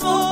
ojos.